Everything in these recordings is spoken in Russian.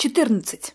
14.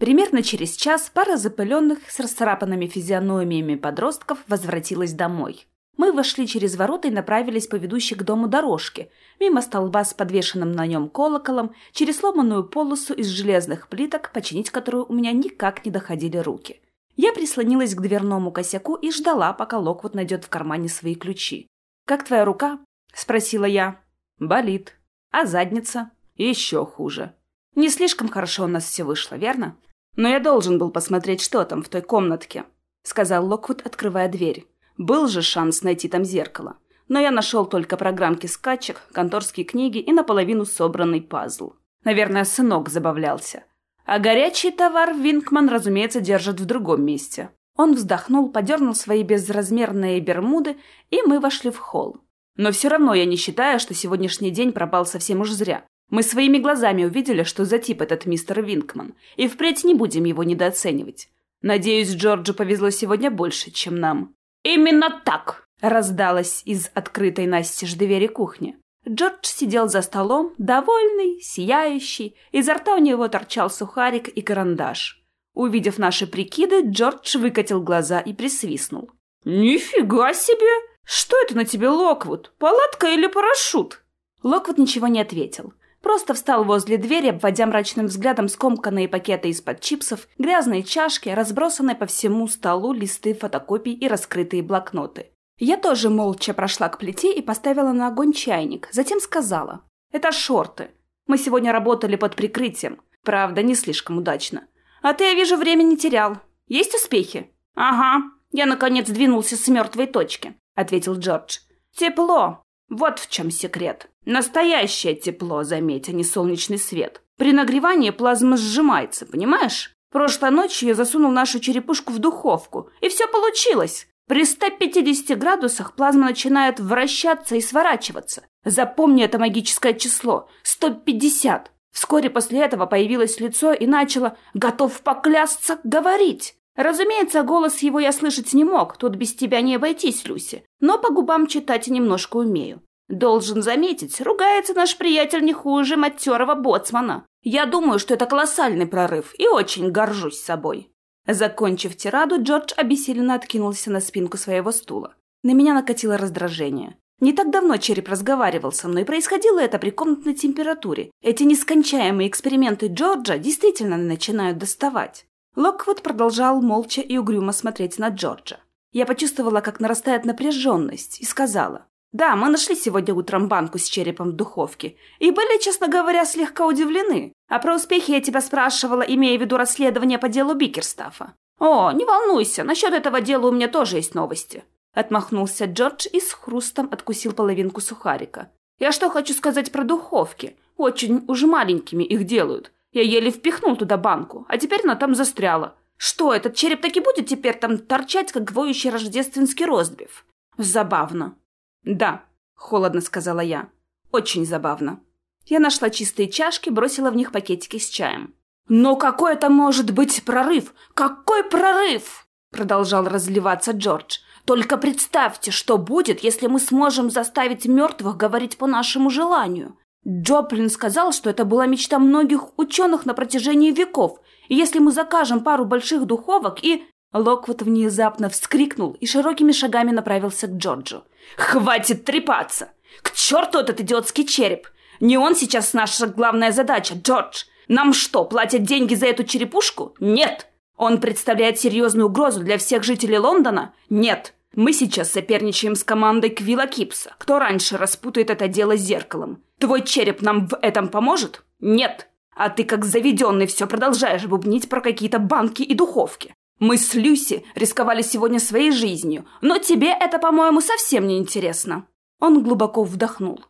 Примерно через час пара запыленных с расцарапанными физиономиями подростков возвратилась домой. Мы вошли через ворота и направились по ведущей к дому дорожке, мимо столба с подвешенным на нем колоколом, через сломанную полосу из железных плиток, починить которую у меня никак не доходили руки. Я прислонилась к дверному косяку и ждала, пока Локвуд найдет в кармане свои ключи. «Как твоя рука?» – спросила я. «Болит. А задница?» «Еще хуже». «Не слишком хорошо у нас все вышло, верно?» «Но я должен был посмотреть, что там в той комнатке», – сказал Локвуд, открывая дверь. Был же шанс найти там зеркало. Но я нашел только программки скачек, конторские книги и наполовину собранный пазл. Наверное, сынок забавлялся. А горячий товар Винкман, разумеется, держит в другом месте. Он вздохнул, подернул свои безразмерные бермуды, и мы вошли в холл. Но все равно я не считаю, что сегодняшний день пропал совсем уж зря. Мы своими глазами увидели, что за тип этот мистер Винкман, и впредь не будем его недооценивать. Надеюсь, Джорджу повезло сегодня больше, чем нам. «Именно так!» — раздалось из открытой настежь двери кухни. Джордж сидел за столом, довольный, сияющий, изо рта у него торчал сухарик и карандаш. Увидев наши прикиды, Джордж выкатил глаза и присвистнул. «Нифига себе! Что это на тебе, Локвуд? Палатка или парашют?» Локвуд ничего не ответил. Просто встал возле двери, обводя мрачным взглядом скомканные пакеты из-под чипсов, грязные чашки, разбросанные по всему столу листы фотокопий и раскрытые блокноты. Я тоже молча прошла к плите и поставила на огонь чайник, затем сказала. «Это шорты. Мы сегодня работали под прикрытием. Правда, не слишком удачно. А ты, я вижу, время не терял. Есть успехи?» «Ага. Я, наконец, двинулся с мертвой точки», — ответил Джордж. «Тепло. Вот в чем секрет. Настоящее тепло, заметь, а не солнечный свет. При нагревании плазма сжимается, понимаешь? Прошлой ночью я засунул нашу черепушку в духовку, и все получилось. При 150 градусах плазма начинает вращаться и сворачиваться. Запомни это магическое число – 150. Вскоре после этого появилось лицо и начало, готов поклясться, говорить. Разумеется, голос его я слышать не мог, тут без тебя не обойтись, Люси. Но по губам читать немножко умею. Должен заметить, ругается наш приятель не хуже матерого боцмана. Я думаю, что это колоссальный прорыв, и очень горжусь собой. Закончив тираду, Джордж обессиленно откинулся на спинку своего стула. На меня накатило раздражение. Не так давно череп разговаривал со мной, происходило это при комнатной температуре. Эти нескончаемые эксперименты Джорджа действительно начинают доставать. Локвуд продолжал молча и угрюмо смотреть на Джорджа. Я почувствовала, как нарастает напряженность, и сказала. Да, мы нашли сегодня утром банку с черепом в духовке и были, честно говоря, слегка удивлены. А про успехи я тебя спрашивала, имея в виду расследование по делу Бикерстафа. О, не волнуйся, насчет этого дела у меня тоже есть новости. Отмахнулся Джордж и с хрустом откусил половинку сухарика. Я что хочу сказать про духовки. Очень уж маленькими их делают. Я еле впихнул туда банку, а теперь она там застряла. Что, этот череп таки будет теперь там торчать, как воющий рождественский розбив? Забавно. «Да», — холодно сказала я. «Очень забавно». Я нашла чистые чашки, бросила в них пакетики с чаем. «Но какой это может быть прорыв? Какой прорыв?» Продолжал разливаться Джордж. «Только представьте, что будет, если мы сможем заставить мертвых говорить по нашему желанию. Джоплин сказал, что это была мечта многих ученых на протяжении веков. И если мы закажем пару больших духовок и...» Локвуд внезапно вскрикнул и широкими шагами направился к Джорджу. «Хватит трепаться! К черту этот идиотский череп! Не он сейчас наша главная задача, Джордж! Нам что, платят деньги за эту черепушку? Нет! Он представляет серьезную угрозу для всех жителей Лондона? Нет! Мы сейчас соперничаем с командой Квилла Кипса. Кто раньше распутает это дело зеркалом? Твой череп нам в этом поможет? Нет! А ты как заведенный все продолжаешь бубнить про какие-то банки и духовки. Мы с Люси рисковали сегодня своей жизнью, но тебе это, по-моему, совсем не интересно. Он глубоко вдохнул.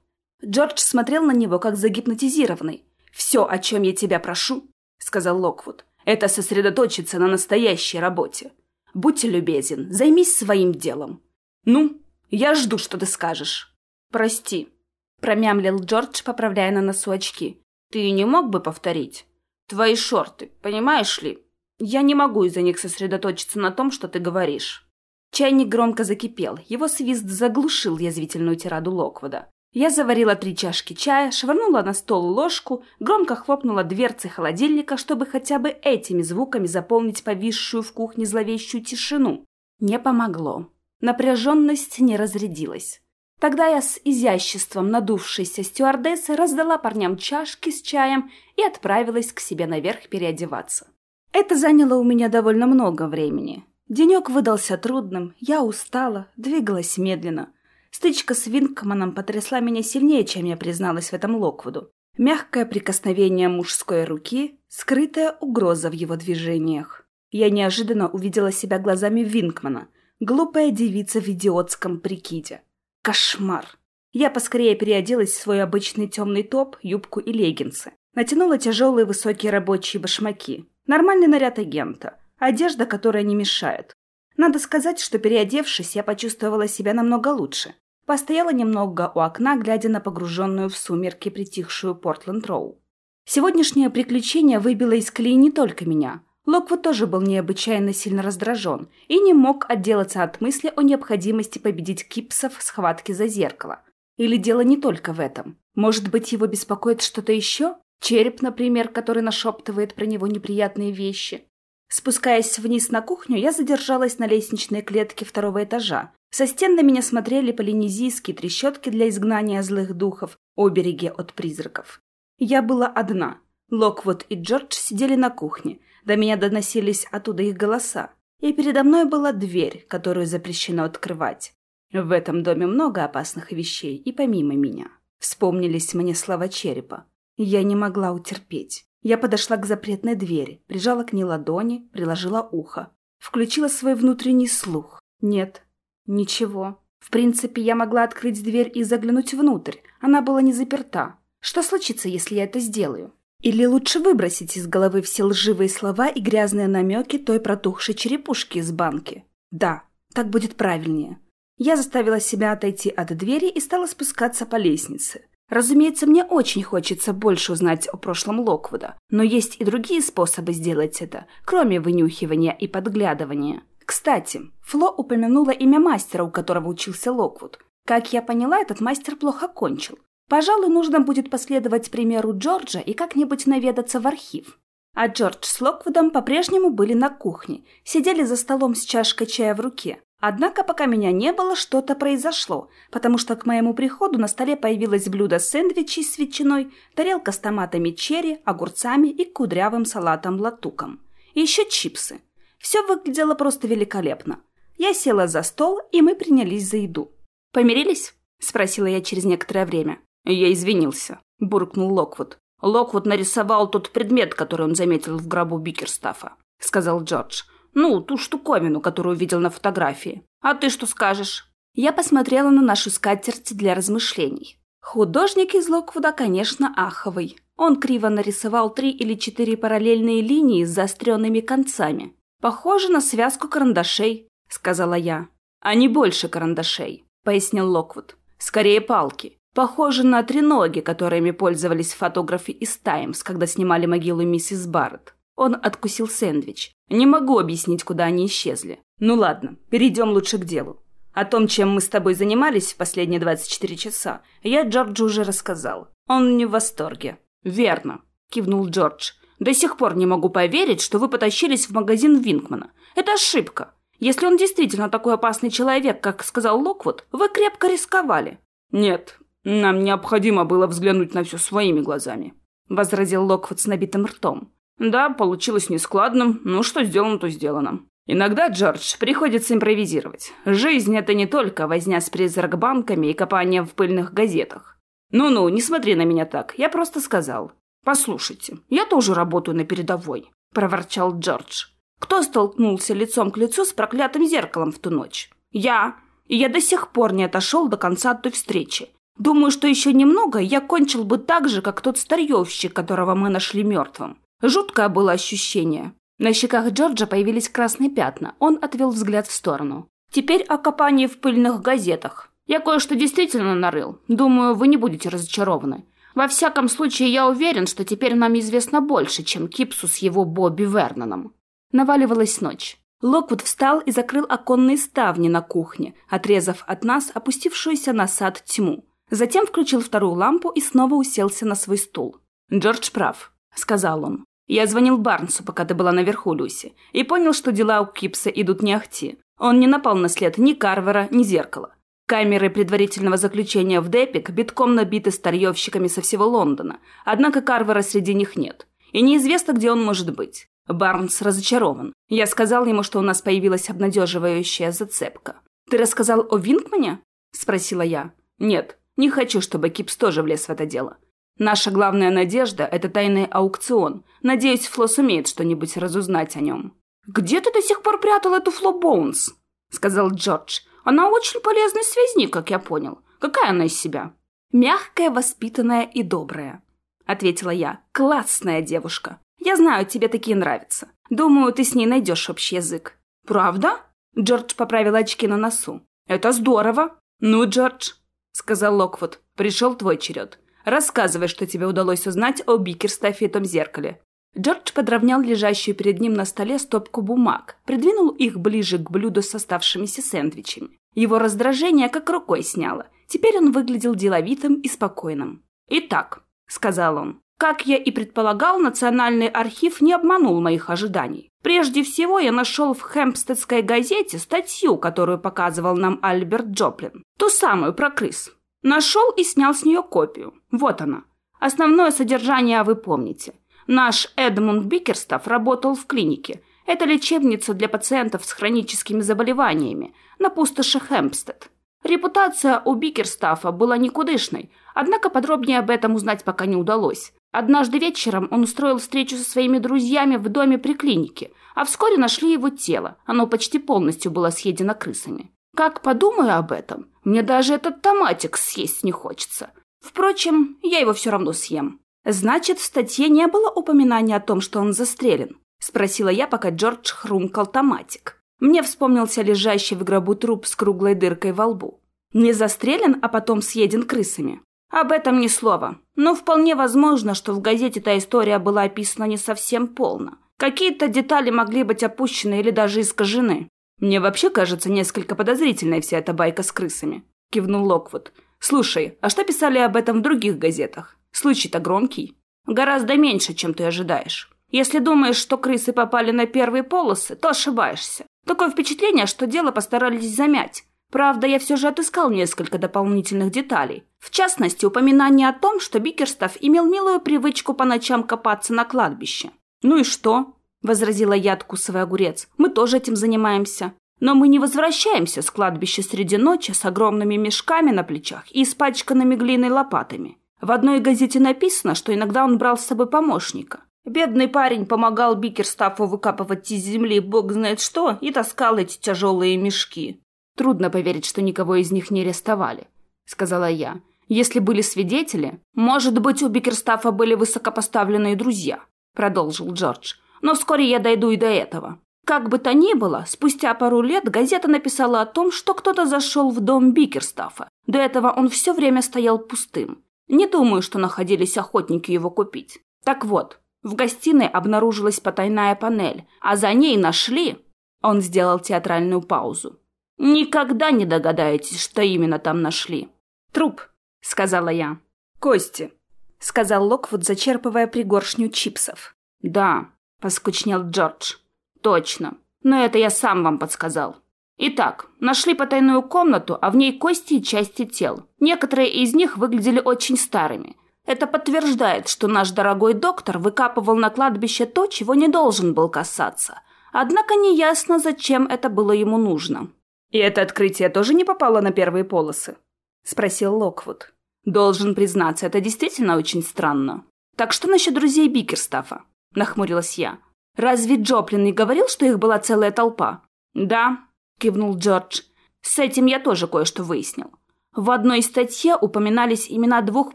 Джордж смотрел на него, как загипнотизированный. «Все, о чем я тебя прошу», — сказал Локвуд, — «это сосредоточиться на настоящей работе. Будь любезен, займись своим делом. Ну, я жду, что ты скажешь». «Прости», — промямлил Джордж, поправляя на носу очки. «Ты не мог бы повторить? Твои шорты, понимаешь ли?» Я не могу из-за них сосредоточиться на том, что ты говоришь». Чайник громко закипел. Его свист заглушил язвительную тираду Локвуда. Я заварила три чашки чая, швырнула на стол ложку, громко хлопнула дверцы холодильника, чтобы хотя бы этими звуками заполнить повисшую в кухне зловещую тишину. Не помогло. Напряженность не разрядилась. Тогда я с изяществом надувшейся стюардессы раздала парням чашки с чаем и отправилась к себе наверх переодеваться. Это заняло у меня довольно много времени. Денек выдался трудным, я устала, двигалась медленно – Стычка с Винкманом потрясла меня сильнее, чем я призналась в этом Локвуду. Мягкое прикосновение мужской руки, скрытая угроза в его движениях. Я неожиданно увидела себя глазами Винкмана, глупая девица в идиотском прикиде. Кошмар! Я поскорее переоделась в свой обычный темный топ, юбку и леггинсы. Натянула тяжелые высокие рабочие башмаки. Нормальный наряд агента. Одежда, которая не мешает. Надо сказать, что переодевшись, я почувствовала себя намного лучше. Постояла немного у окна, глядя на погруженную в сумерки притихшую Портленд-Роу. Сегодняшнее приключение выбило из колеи не только меня. Локвуд тоже был необычайно сильно раздражен и не мог отделаться от мысли о необходимости победить Кипсов в схватке за зеркало. Или дело не только в этом. Может быть, его беспокоит что-то еще? Череп, например, который нашептывает про него неприятные вещи. Спускаясь вниз на кухню, я задержалась на лестничной клетке второго этажа. Со стен на меня смотрели полинезийские трещотки для изгнания злых духов, обереги от призраков. Я была одна. Локвуд и Джордж сидели на кухне. До меня доносились оттуда их голоса. И передо мной была дверь, которую запрещено открывать. В этом доме много опасных вещей, и помимо меня. Вспомнились мне слова черепа. Я не могла утерпеть. Я подошла к запретной двери, прижала к ней ладони, приложила ухо. Включила свой внутренний слух. Нет, ничего. В принципе, я могла открыть дверь и заглянуть внутрь. Она была не заперта. Что случится, если я это сделаю? Или лучше выбросить из головы все лживые слова и грязные намеки той протухшей черепушки из банки? Да, так будет правильнее. Я заставила себя отойти от двери и стала спускаться по лестнице. Разумеется, мне очень хочется больше узнать о прошлом Локвуда, но есть и другие способы сделать это, кроме вынюхивания и подглядывания. Кстати, Фло упомянула имя мастера, у которого учился Локвуд. Как я поняла, этот мастер плохо кончил. Пожалуй, нужно будет последовать примеру Джорджа и как-нибудь наведаться в архив. А Джордж с Локвудом по-прежнему были на кухне, сидели за столом с чашкой чая в руке. Однако, пока меня не было, что-то произошло, потому что к моему приходу на столе появилось блюдо сэндвичей с ветчиной, тарелка с томатами черри, огурцами и кудрявым салатом-латуком. И еще чипсы. Все выглядело просто великолепно. Я села за стол, и мы принялись за еду. «Помирились?» – спросила я через некоторое время. «Я извинился», – буркнул Локвуд. «Локвуд нарисовал тот предмет, который он заметил в гробу Бикерстафа», – сказал Джордж. Ну, ту штуковину, которую видел на фотографии. А ты что скажешь? Я посмотрела на нашу скатерть для размышлений. Художник из Локвуда, конечно, аховый. Он криво нарисовал три или четыре параллельные линии с заостренными концами. Похоже на связку карандашей, сказала я. А не больше карандашей, пояснил Локвуд. Скорее палки. Похоже на треноги, которыми пользовались фотографы из «Таймс», когда снимали могилу миссис Барретт. Он откусил сэндвич. Не могу объяснить, куда они исчезли. Ну ладно, перейдем лучше к делу. О том, чем мы с тобой занимались в последние 24 часа, я Джорджу уже рассказал. Он не в восторге. Верно, кивнул Джордж. До сих пор не могу поверить, что вы потащились в магазин Винкмана. Это ошибка. Если он действительно такой опасный человек, как сказал Локвуд, вы крепко рисковали. Нет, нам необходимо было взглянуть на все своими глазами, возразил Локвуд с набитым ртом. Да, получилось нескладным, ну что сделано, то сделано. Иногда, Джордж, приходится импровизировать. Жизнь — это не только возня с призрак-банками и копание в пыльных газетах. Ну-ну, не смотри на меня так, я просто сказал. «Послушайте, я тоже работаю на передовой», — проворчал Джордж. «Кто столкнулся лицом к лицу с проклятым зеркалом в ту ночь?» «Я. И я до сих пор не отошел до конца той встречи. Думаю, что еще немного я кончил бы так же, как тот старьевщик, которого мы нашли мертвым. Жуткое было ощущение. На щеках Джорджа появились красные пятна. Он отвел взгляд в сторону. Теперь о копании в пыльных газетах. Я кое-что действительно нарыл. Думаю, вы не будете разочарованы. Во всяком случае, я уверен, что теперь нам известно больше, чем Кипсу с его Бобби Верноном. Наваливалась ночь. Локвуд встал и закрыл оконные ставни на кухне, отрезав от нас опустившуюся на сад тьму. Затем включил вторую лампу и снова уселся на свой стул. «Джордж прав», — сказал он. «Я звонил Барнсу, пока ты была наверху, Люси, и понял, что дела у Кипса идут не ахти. Он не напал на след ни Карвера, ни зеркала. Камеры предварительного заключения в Депик битком набиты старьевщиками со всего Лондона, однако Карвера среди них нет. И неизвестно, где он может быть. Барнс разочарован. Я сказал ему, что у нас появилась обнадеживающая зацепка. «Ты рассказал о Винкмане?» – спросила я. «Нет, не хочу, чтобы Кипс тоже влез в это дело. Наша главная надежда – это тайный аукцион. Надеюсь, Фло сумеет что-нибудь разузнать о нем». «Где ты до сих пор прятал эту Фло Боунс?» – сказал Джордж. «Она очень полезный связник, как я понял. Какая она из себя?» «Мягкая, воспитанная и добрая», – ответила я. «Классная девушка. Я знаю, тебе такие нравятся. Думаю, ты с ней найдешь общий язык». «Правда?» – Джордж поправил очки на носу. «Это здорово!» «Ну, Джордж», – сказал Локвуд, – «пришел твой черед. Рассказывай, что тебе удалось узнать о Бикерстафе и том зеркале. Джордж подровнял лежащую перед ним на столе стопку бумаг, придвинул их ближе к блюду с оставшимися сэндвичами. Его раздражение как рукой сняло. Теперь он выглядел деловитым и спокойным. «Итак», — сказал он, — «как я и предполагал, Национальный архив не обманул моих ожиданий. Прежде всего, я нашел в Хэмпстедской газете статью, которую показывал нам Альберт Джоплин. Ту самую про крыс. Нашел и снял с нее копию. Вот она. Основное содержание вы помните. Наш Эдмунд Бикерстав работал в клинике. Это лечебница для пациентов с хроническими заболеваниями на пустоши Хэмпстед. Репутация у Бикерстафа была никудышной, однако подробнее об этом узнать пока не удалось. Однажды вечером он устроил встречу со своими друзьями в доме при клинике, а вскоре нашли его тело. Оно почти полностью было съедено крысами. Как подумаю об этом, мне даже этот томатик съесть не хочется. Впрочем, я его все равно съем. «Значит, в статье не было упоминания о том, что он застрелен?» – спросила я, пока Джордж хрумкал томатик. Мне вспомнился лежащий в гробу труп с круглой дыркой во лбу. Не застрелен, а потом съеден крысами. Об этом ни слова. Но вполне возможно, что в газете та история была описана не совсем полно. Какие-то детали могли быть опущены или даже искажены. Мне вообще кажется несколько подозрительной вся эта байка с крысами. Кивнул Локвуд. Слушай, а что писали об этом в других газетах? Случай-то громкий. Гораздо меньше, чем ты ожидаешь. Если думаешь, что крысы попали на первые полосы, то ошибаешься. Такое впечатление, что дело постарались замять. Правда, я все же отыскал несколько дополнительных деталей. В частности, упоминание о том, что Бикерстав имел милую привычку по ночам копаться на кладбище. «Ну и что?» – возразила я, откусывая огурец. «Мы тоже этим занимаемся. Но мы не возвращаемся с кладбища среди ночи с огромными мешками на плечах и испачканными глиной лопатами. В одной газете написано, что иногда он брал с собой помощника. Бедный парень помогал Бикерстафу выкапывать из земли бог знает что и таскал эти тяжелые мешки. «Трудно поверить, что никого из них не арестовали», — сказала я. «Если были свидетели, может быть, у Бикерстафа были высокопоставленные друзья», — продолжил Джордж. «Но вскоре я дойду и до этого. Как бы то ни было, спустя пару лет газета написала о том, что кто-то зашел в дом Бикерстафа. До этого он все время стоял пустым. Не думаю, что находились охотники его купить. Так вот, в гостиной обнаружилась потайная панель, а за ней нашли... Он сделал театральную паузу. Никогда не догадаетесь, что именно там нашли. Труп, сказала я. Кости, сказал Локвуд, зачерпывая пригоршню чипсов. Да, поскучнел Джордж. Точно. Но это я сам вам подсказал. Итак, нашли потайную комнату, а в ней кости и части тел. Некоторые из них выглядели очень старыми. Это подтверждает, что наш дорогой доктор выкапывал на кладбище то, чего не должен был касаться. Однако неясно, зачем это было ему нужно. «И это открытие тоже не попало на первые полосы?» – спросил Локвуд. «Должен признаться, это действительно очень странно. Так что насчет друзей Бикерстафа?» – нахмурилась я. «Разве Джоплин не говорил, что их была целая толпа?» «Да», кивнул Джордж. С этим я тоже кое-что выяснил. В одной статье упоминались имена двух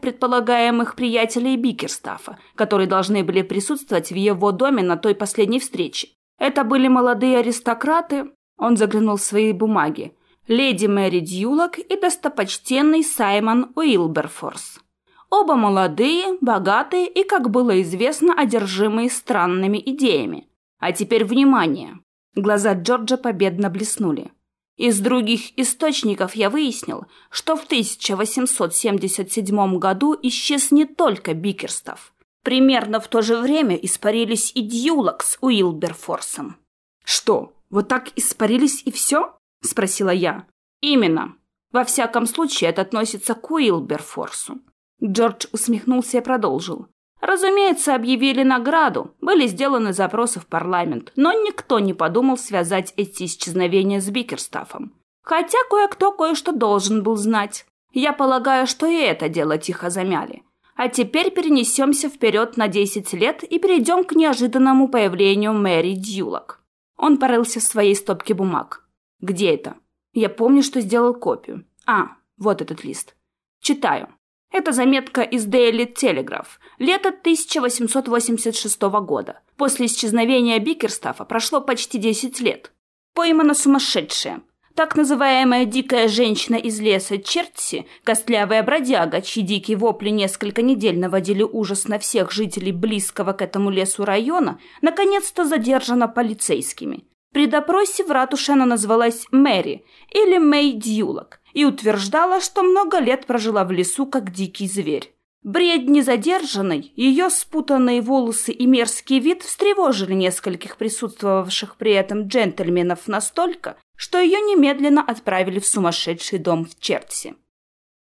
предполагаемых приятелей Бикерстафа, которые должны были присутствовать в его доме на той последней встрече. Это были молодые аристократы, он заглянул в свои бумаги, леди Мэри Дьюлок и достопочтенный Саймон Уилберфорс. Оба молодые, богатые и, как было известно, одержимые странными идеями. А теперь внимание! Глаза Джорджа победно блеснули. Из других источников я выяснил, что в 1877 году исчез не только Бикерстов. Примерно в то же время испарились и Дьюлок с Уилберфорсом. «Что, вот так испарились и все?» – спросила я. «Именно. Во всяком случае, это относится к Уилберфорсу». Джордж усмехнулся и продолжил. Разумеется, объявили награду, были сделаны запросы в парламент, но никто не подумал связать эти исчезновения с Бикерстафом. Хотя кое-кто кое-что должен был знать. Я полагаю, что и это дело тихо замяли. А теперь перенесемся вперед на 10 лет и перейдем к неожиданному появлению Мэри Дьюлок. Он порылся в своей стопке бумаг. Где это? Я помню, что сделал копию. А, вот этот лист. Читаю. Это заметка из Daily Telegraph, лето 1886 года. После исчезновения Бикерстафа прошло почти 10 лет. Поймана сумасшедшая. Так называемая дикая женщина из леса Чертси, костлявая бродяга, чьи дикие вопли несколько недель наводили ужас на всех жителей близкого к этому лесу района, наконец-то задержана полицейскими. При допросе в ратуше она назвалась Мэри или Мэй Дьюлок и утверждала, что много лет прожила в лесу как дикий зверь. Бредни задержанной, ее спутанные волосы и мерзкий вид встревожили нескольких присутствовавших при этом джентльменов настолько, что ее немедленно отправили в сумасшедший дом в Чертси.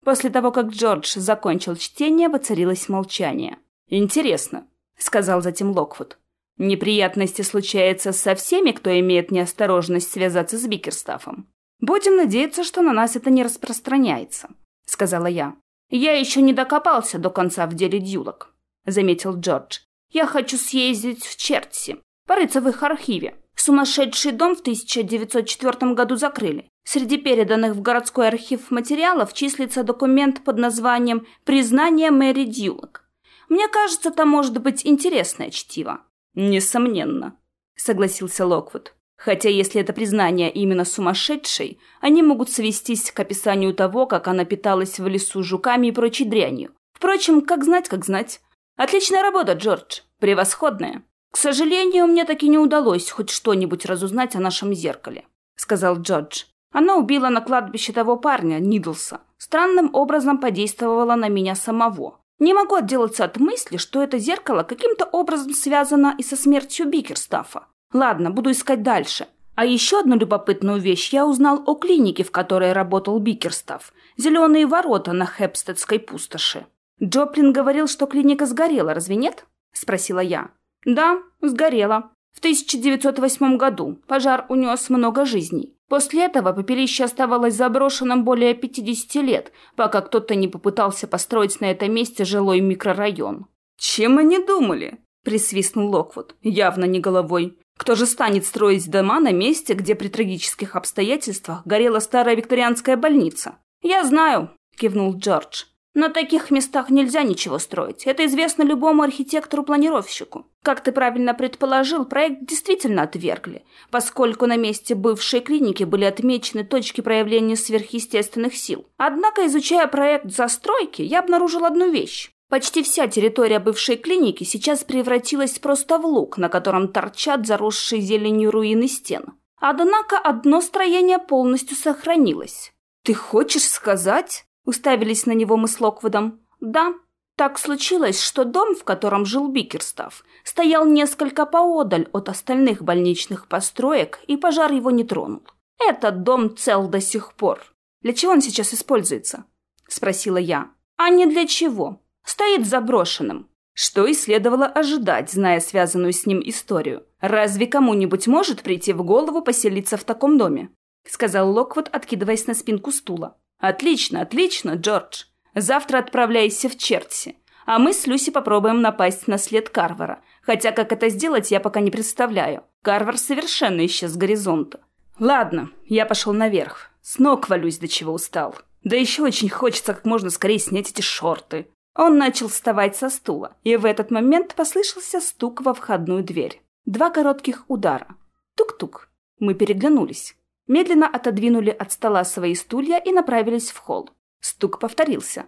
После того, как Джордж закончил чтение, воцарилось молчание. «Интересно», — сказал затем Локвуд. «Неприятности случаются со всеми, кто имеет неосторожность связаться с Бикерстафом. «Будем надеяться, что на нас это не распространяется», — сказала я. «Я еще не докопался до конца в деле дюлок», — заметил Джордж. «Я хочу съездить в Чертси, порыться в их архиве. Сумасшедший дом в 1904 году закрыли. Среди переданных в городской архив материалов числится документ под названием «Признание Мэри Дьюлок». Мне кажется, там может быть интересное чтиво». «Несомненно», — согласился Локвуд. Хотя если это признание именно сумасшедшей, они могут свестись к описанию того, как она питалась в лесу жуками и прочей дрянью. Впрочем, как знать, как знать. Отличная работа, Джордж. Превосходная. К сожалению, мне таки не удалось хоть что-нибудь разузнать о нашем зеркале, сказал Джордж. Она убила на кладбище того парня, Нидлса. Странным образом подействовала на меня самого. Не могу отделаться от мысли, что это зеркало каким-то образом связано и со смертью Бикерстафа. Ладно, буду искать дальше. А еще одну любопытную вещь я узнал о клинике, в которой работал Бикерстав. «Зеленые ворота» на Хепстедской пустоши. Джоплин говорил, что клиника сгорела, разве нет? Спросила я. Да, сгорела. В 1908 году пожар унес много жизней. После этого попелище оставалось заброшенным более 50 лет, пока кто-то не попытался построить на этом месте жилой микрорайон. «Чем они думали?» – присвистнул Локвуд, явно не головой. Кто же станет строить дома на месте, где при трагических обстоятельствах горела старая викторианская больница? Я знаю, кивнул Джордж. На таких местах нельзя ничего строить. Это известно любому архитектору-планировщику. Как ты правильно предположил, проект действительно отвергли, поскольку на месте бывшей клиники были отмечены точки проявления сверхъестественных сил. Однако, изучая проект застройки, я обнаружил одну вещь. Почти вся территория бывшей клиники сейчас превратилась просто в луг, на котором торчат заросшие зеленью руины стен. Однако одно строение полностью сохранилось. «Ты хочешь сказать?» – уставились на него мы с Локвудом. «Да, так случилось, что дом, в котором жил Бикерстав, стоял несколько поодаль от остальных больничных построек, и пожар его не тронул. Этот дом цел до сих пор. Для чего он сейчас используется?» – спросила я. «А не для чего стоит заброшенным. Что и следовало ожидать, зная связанную с ним историю. Разве кому-нибудь может прийти в голову поселиться в таком доме? Сказал Локвуд, откидываясь на спинку стула. Отлично, отлично, Джордж. Завтра отправляйся в Чертси. А мы с Люси попробуем напасть на след Карвара. Хотя как это сделать, я пока не представляю. Карвар совершенно исчез с горизонта. Ладно, я пошел наверх. С ног валюсь, до чего устал. Да еще очень хочется как можно скорее снять эти шорты. Он начал вставать со стула, и в этот момент послышался стук во входную дверь. Два коротких удара. Тук-тук. Мы переглянулись. Медленно отодвинули от стола свои стулья и направились в холл. Стук повторился.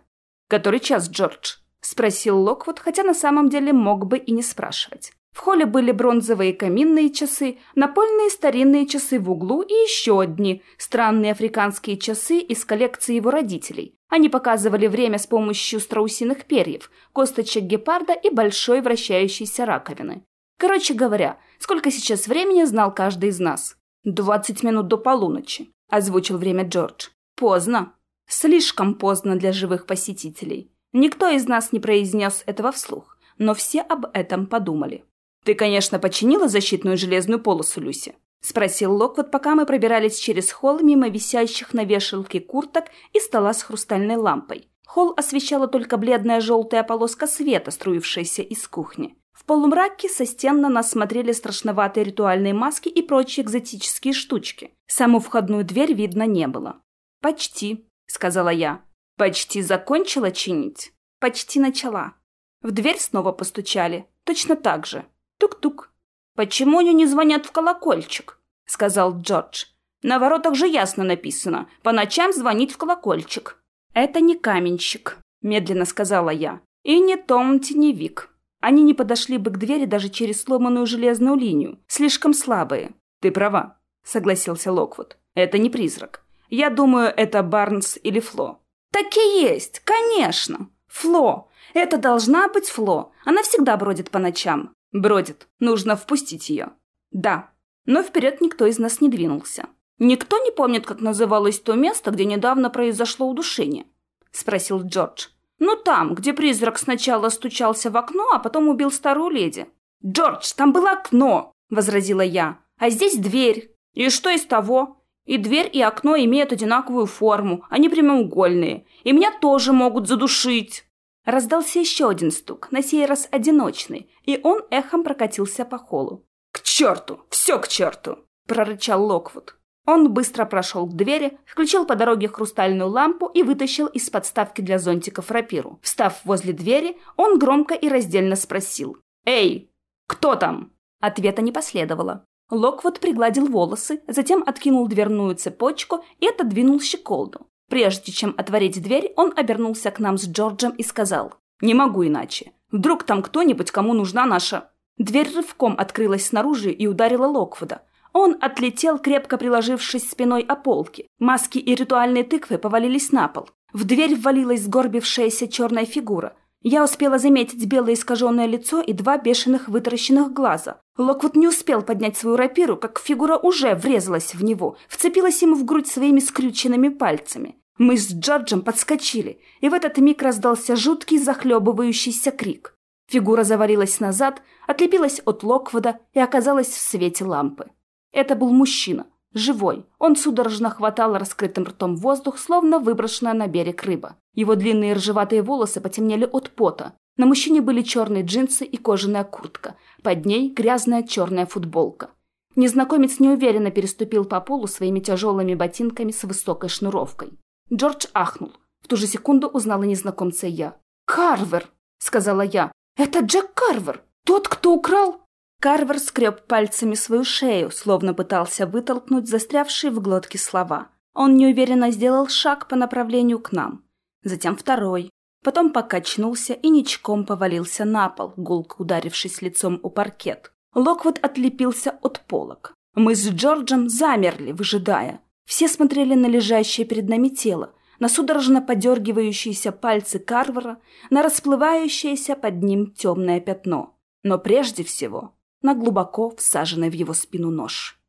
«Который час, Джордж?» — спросил Локвуд, хотя на самом деле мог бы и не спрашивать. В холле были бронзовые каминные часы, напольные старинные часы в углу и еще одни странные африканские часы из коллекции его родителей. Они показывали время с помощью страусиных перьев, косточек гепарда и большой вращающейся раковины. Короче говоря, сколько сейчас времени знал каждый из нас. «Двадцать минут до полуночи», – озвучил время Джордж. «Поздно. Слишком поздно для живых посетителей. Никто из нас не произнес этого вслух, но все об этом подумали. «Ты, конечно, починила защитную железную полосу, Люси?» — спросил Локвуд, пока мы пробирались через холл мимо висящих на вешалке курток и стола с хрустальной лампой. Холл освещала только бледная желтая полоска света, струившаяся из кухни. В полумраке со стен на нас смотрели страшноватые ритуальные маски и прочие экзотические штучки. Саму входную дверь видно не было. «Почти», — сказала я. «Почти закончила чинить?» «Почти начала». В дверь снова постучали. Точно так же. Тук-тук. «Почему они не звонят в колокольчик?» — сказал Джордж. «На воротах же ясно написано. По ночам звонить в колокольчик». «Это не каменщик», — медленно сказала я. «И не Том Теневик. Они не подошли бы к двери даже через сломанную железную линию. Слишком слабые». «Ты права», — согласился Локвуд. «Это не призрак. Я думаю, это Барнс или Фло». «Так и есть, конечно. Фло. Это должна быть Фло. Она всегда бродит по ночам. Бродит. Нужно впустить ее. Да. Но вперед никто из нас не двинулся. Никто не помнит, как называлось то место, где недавно произошло удушение? Спросил Джордж. Ну там, где призрак сначала стучался в окно, а потом убил старую леди. Джордж, там было окно, возразила я. А здесь дверь. И что из того? И дверь, и окно имеют одинаковую форму, они прямоугольные. И меня тоже могут задушить. Раздался еще один стук, на сей раз одиночный, и он эхом прокатился по холлу. «К черту! Все к черту!» – прорычал Локвуд. Он быстро прошел к двери, включил по дороге хрустальную лампу и вытащил из подставки для зонтиков рапиру. Встав возле двери, он громко и раздельно спросил. «Эй, кто там?» Ответа не последовало. Локвуд пригладил волосы, затем откинул дверную цепочку и отодвинул щеколду. Прежде чем отворить дверь, он обернулся к нам с Джорджем и сказал «Не могу иначе. Вдруг там кто-нибудь, кому нужна наша...» Дверь рывком открылась снаружи и ударила Локвуда. Он отлетел, крепко приложившись спиной о полки. Маски и ритуальные тыквы повалились на пол. В дверь ввалилась сгорбившаяся черная фигура. Я успела заметить белое искаженное лицо и два бешеных вытаращенных глаза. Локвуд не успел поднять свою рапиру, как фигура уже врезалась в него, вцепилась ему в грудь своими скрюченными пальцами. Мы с Джорджем подскочили, и в этот миг раздался жуткий захлебывающийся крик. Фигура завалилась назад, отлепилась от Локвуда и оказалась в свете лампы. Это был мужчина, живой. Он судорожно хватал раскрытым ртом воздух, словно выброшенная на берег рыба. Его длинные ржеватые волосы потемнели от пота. На мужчине были черные джинсы и кожаная куртка. Под ней грязная черная футболка. Незнакомец неуверенно переступил по полу своими тяжелыми ботинками с высокой шнуровкой. Джордж ахнул. В ту же секунду узнала незнакомца я. «Карвер!» — сказала я. «Это Джек Карвер! Тот, кто украл...» Карвер скреб пальцами свою шею, словно пытался вытолкнуть застрявшие в глотке слова. Он неуверенно сделал шаг по направлению к нам затем второй. Потом покачнулся и ничком повалился на пол, гулко ударившись лицом у паркет. Локвуд отлепился от полок. Мы с Джорджем замерли, выжидая. Все смотрели на лежащее перед нами тело, на судорожно подергивающиеся пальцы Карвера, на расплывающееся под ним темное пятно. Но прежде всего на глубоко всаженный в его спину нож.